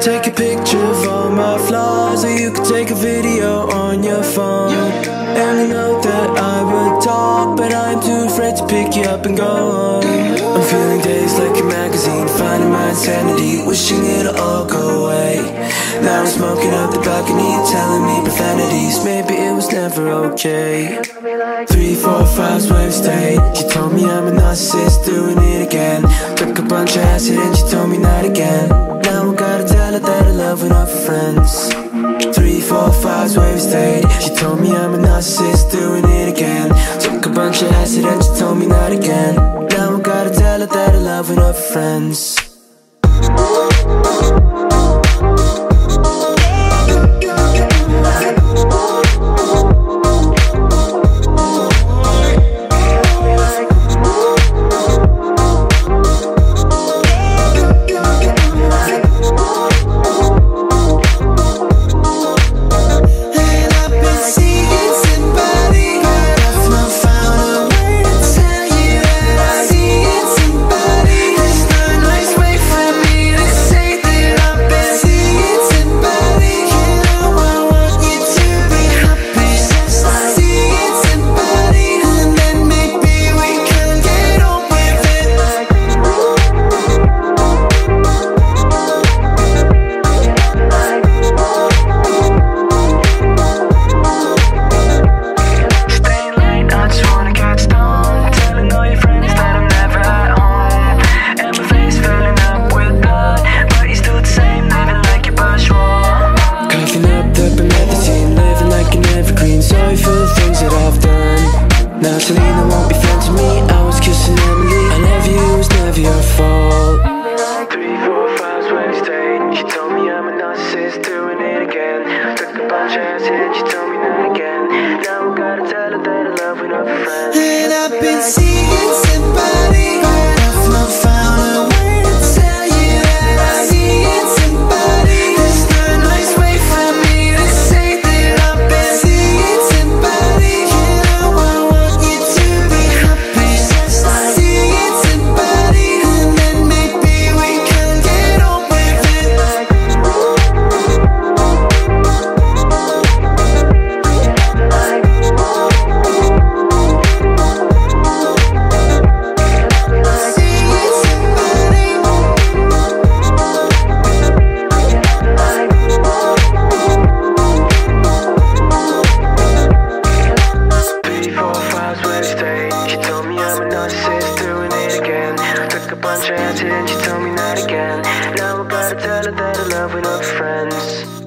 Take a picture of all my flaws, or you could take a video on your phone. And I know that I would talk, but I'm too afraid to pick you up and go home. I'm feeling dazed like a magazine, finding my insanity, wishing it'll all go away. Now I'm smoking out the balcony, telling me profanities. Maybe it was never okay. Three, four, five, wave stay. She told me I'm a narcissist, doing it again. Took a bunch of acid and she told me not again. Four, five, wave stayed. She told me I'm a narcissist, doing it again. Took a bunch of acid and she told me not again. Now I gotta tell her that I love when we're friends. Now Selena won't be friends with me. I was kissing Emily. I never you, it was never your fault. Three, four, five, Wednesday. She told me I'm a narcissist, doing it again. Took a bunch of acid, she told me not again. I'm a narcissist, doing it again. Took a bunch of acid and she told me not again. Now I gotta tell her that I love when we're friends.